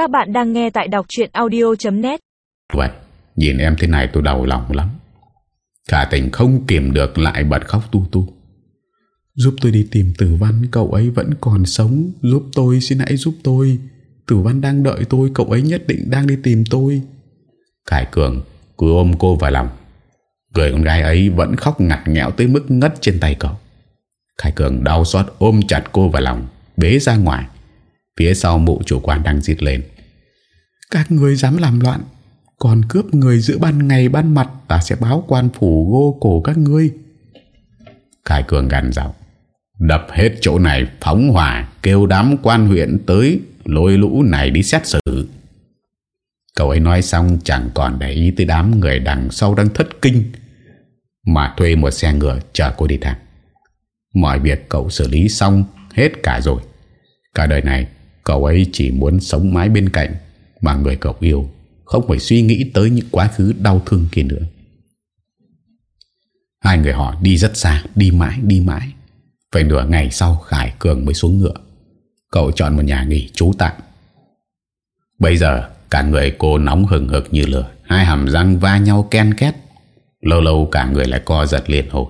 Các bạn đang nghe tại đọc chuyện audio.net Vậy Nhìn em thế này tôi đau lòng lắm. Cả tình không kiềm được lại bật khóc tu tu. Giúp tôi đi tìm tử văn, Cậu ấy vẫn còn sống. Giúp tôi, xin hãy giúp tôi. Tử văn đang đợi tôi, Cậu ấy nhất định đang đi tìm tôi. Khải Cường, cứ ôm cô vào lòng. Người con gái ấy vẫn khóc ngặt nghẽo Tới mức ngất trên tay cậu. Khải Cường đau xót ôm chặt cô vào lòng, Bế ra ngoài. Phía sau mụ chủ quan đang giết lên. Các người dám làm loạn Còn cướp người giữa ban ngày ban mặt Ta sẽ báo quan phủ gô cổ các ngươi. Khải Cường gằn giọng Đập hết chỗ này phóng hỏa Kêu đám quan huyện tới Lôi lũ này đi xét xử. Cậu ấy nói xong chẳng còn để ý tới đám người đằng sau đang thất kinh Mà thuê một xe ngựa chờ cô đi thẳng Mọi việc cậu xử lý xong hết cả rồi. Cả đời này cậu ấy chỉ muốn sống mãi bên cạnh Mà người cậu yêu, Không phải suy nghĩ tới những quá khứ đau thương kia nữa. Hai người họ đi rất xa, Đi mãi đi mãi. Phải nửa ngày sau, Khải Cường mới xuống ngựa. Cậu chọn một nhà nghỉ trú tạm. Bây giờ, Cả người cô nóng hừng hực như lửa, Hai hàm răng va nhau ken két. Lâu lâu cả người lại co giật liền hồi.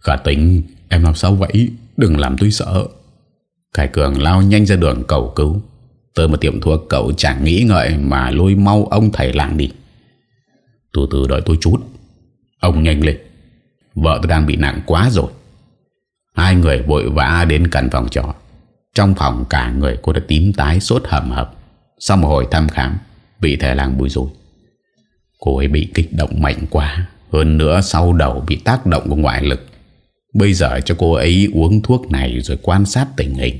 Khả tính, Em làm sao vậy? Đừng làm tôi sợ. Khải Cường lao nhanh ra đường cầu cứu. Tới một tiệm thuốc cậu chẳng nghĩ ngợi Mà lôi mau ông thầy làng đi. Từ từ đợi tôi chút. Ông nhanh lên. Vợ tôi đang bị nặng quá rồi. Hai người vội vã đến căn phòng trọ. Trong phòng cả người cô đã tím tái sốt hầm hập. Sau một hồi thăm khám Bị thầy làng bùi rùi Cô ấy bị kích động mạnh quá. Hơn nữa sau đầu bị tác động của ngoại lực. Bây giờ cho cô ấy uống thuốc này Rồi quan sát tình hình.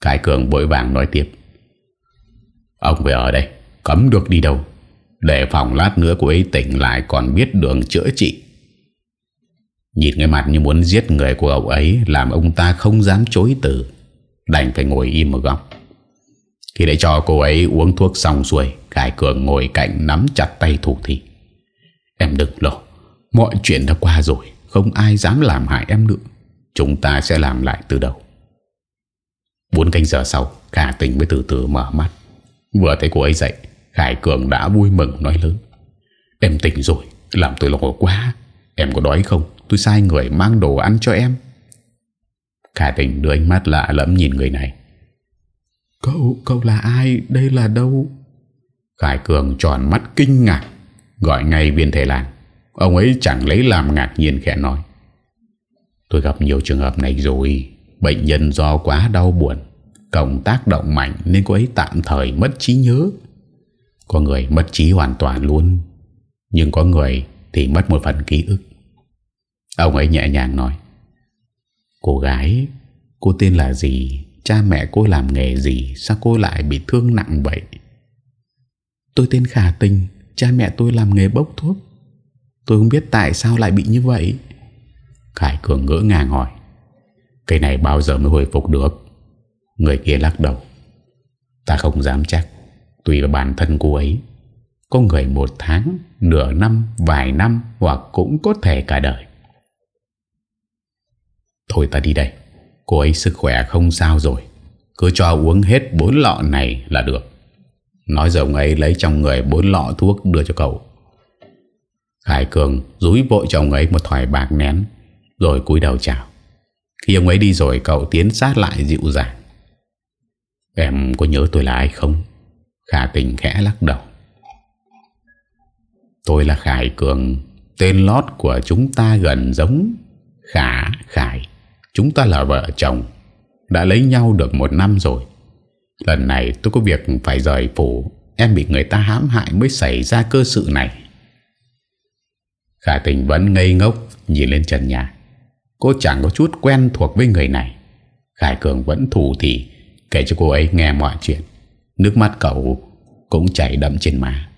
Khải Cường bội vàng nói tiếp. Ông về ở đây, Cấm được đi đâu. Để phòng lát nữa cô ấy tỉnh lại Còn biết đường chữa trị. Nhìn cái mặt như muốn giết người của ông ấy, Làm ông ta không dám chối từ. Đành phải ngồi im một góc. Khi để cho cô ấy uống thuốc xong xuôi, Khải Cường ngồi cạnh nắm chặt tay thủ thị. Em đừng lo, Mọi chuyện đã qua rồi. Không ai dám làm hại em nữa. Chúng ta sẽ làm lại từ đầu. Bốn canh giờ sau Khả tình mới từ từ mở mắt. Vừa thấy cô ấy dậy Khải Cường đã vui mừng nói lớn. Em tỉnh rồi Làm tôi lo quá. Em có đói không? Tôi sai người mang đồ ăn cho em. Khả tình đưa ánh mắt lạ lẫm nhìn người này. Cậu, cậu là ai? Đây là đâu? Khải Cường tròn mắt kinh ngạc Gọi ngay viên thể làng. Ông ấy chẳng lấy làm ngạc nhiên khẽ nói. Tôi gặp nhiều trường hợp này rồi. Bệnh nhân do quá đau buồn, Cộng tác động mạnh Nên cô ấy tạm thời mất trí nhớ. Có người mất trí hoàn toàn luôn, Nhưng có người Thì mất một phần ký ức. Ông ấy nhẹ nhàng nói, Cô gái, Cô tên là gì? Cha mẹ cô làm nghề gì? Sao cô lại bị thương nặng vậy? Tôi tên Khả Tình, Cha mẹ tôi làm nghề bốc thuốc. Tôi không biết tại sao lại bị như vậy. Khải Cường ngỡ ngàng hỏi cây này bao giờ mới hồi phục được? Người kia lắc đầu Ta không dám chắc Tùy vào bản thân cô ấy. Có người một tháng, nửa năm, vài năm Hoặc cũng có thể cả đời. Thôi ta đi đây Cô ấy sức khỏe không sao rồi Cứ cho uống hết bốn lọ này là được. Nói rồi ông ấy lấy trong người bốn lọ thuốc đưa cho cậu. Khải Cường rúi vội cho ông ấy một thỏi bạc nén, Rồi cúi đầu chào. Khi ông ấy đi rồi, cậu tiến sát lại dịu dàng. Em có nhớ tôi là ai không? Khả tình khẽ lắc đầu. Tôi là Khải Cường, Tên lót của chúng ta gần giống Khả Khải. Chúng ta là vợ chồng, Đã lấy nhau được một năm rồi. Lần này tôi có việc phải rời phủ. Em bị người ta hãm hại mới xảy ra cơ sự này. Khả tình vẫn ngây ngốc Nhìn lên trần nhà. Cô chẳng có chút quen thuộc với người này. Khải Cường vẫn thủ thì Kể cho cô ấy nghe mọi chuyện. Nước mắt cậu cũng chảy đậm trên má.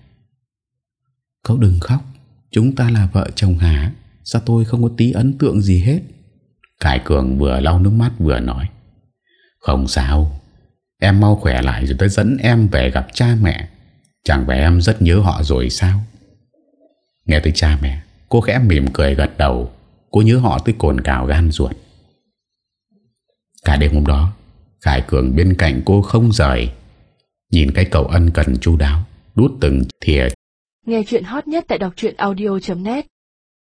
Cậu đừng khóc Chúng ta là vợ chồng hả Sao tôi không có tí ấn tượng gì hết? Khải Cường vừa lau nước mắt vừa nói. Không sao Em mau khỏe lại rồi tới dẫn em về gặp cha mẹ. Chẳng phải em rất nhớ họ rồi sao? Nghe tới cha mẹ Cô khẽ mỉm cười gật đầu. Cô nhớ họ tới cồn cào gan ruột. Cả đêm hôm đó, Khải Cường bên cạnh cô không rời. Nhìn cái cậu ân cần chu đáo, Đút từng thìa. Nghe chuyện hot nhất tại đọc audio.net